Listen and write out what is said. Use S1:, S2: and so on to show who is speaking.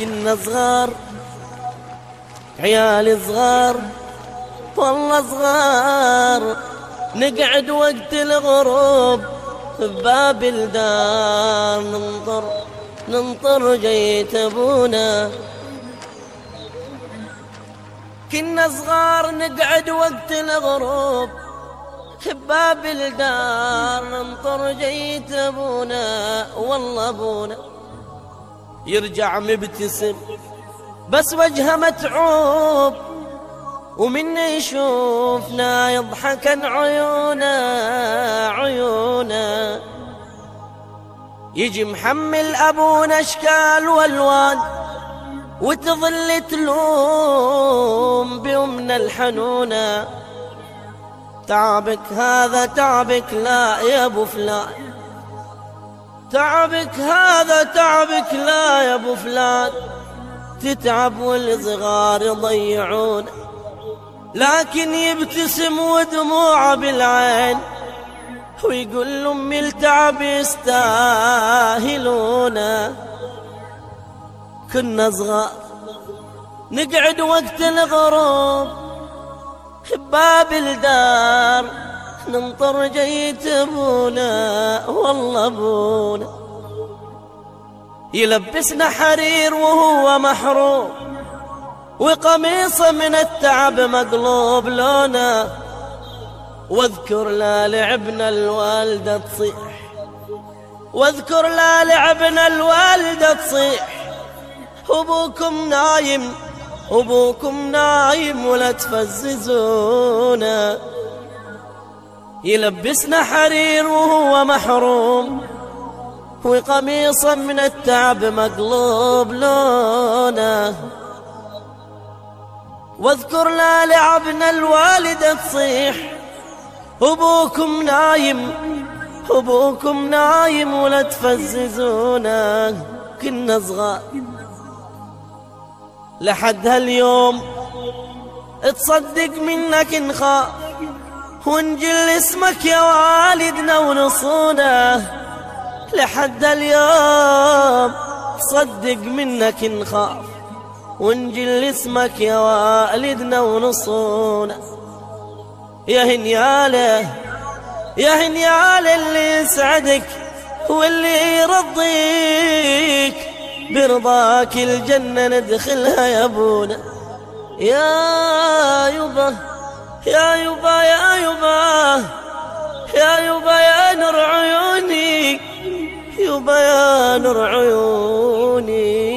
S1: كنا صغار عيال صغار والله صغار. نقعد وقت الغروب بباب الدار ننطر ننطر جيت أبونا. كنا صغار نقعد وقت الغروب بباب الدار ننطر جيت أبونا والله أبونا. يرجع مبتسم. بس وجهه متعوب ومن يشوفنا يضحكن عيونا عيونا يجي محمل أبونا أشكال والوان وتظل تلوم بأمنا الحنونة. تعبك هذا تعبك لا يا أبو فلان. تعبك هذا تعبك لا يا أبو فلان. تتعب والصغار يضيعون لكن يبتسم ودموعه بالعين. ويقول لهم التعب يستاهلونه كنا صغار نقعد وقت الغروب باب الدار. ننطر جيت ابونا والله ابونا يلبسنا حرير وهو محروم وقميصه من التعب مقلوب لونه. واذكر لا لعبنا الوالدة تصيح واذكر لا لعبنا الوالدة تصيح. أبوكم نايم أبوكم نايم ولا تفززونا. يلبسنا حرير وهو محروم وقميصا من التعب مقلوب لونه. واذكر لا لعبنا الوالدة تصيح أبوكم نايم أبوكم نايم ولا تفززونا كنا صغار. لحد هاليوم تصدق منك نخاف ونجل اسمك يا والدنا ونصونا لحد اليوم. تصدق منك نخاف. ونجل اسمك يا والدنا ونصونا يا هنياله يا هنياله اللي يسعدك واللي يرضيك. برضاك الجنة ندخلها يا أبونا. يا يبا يا يبا يا نور عيوني.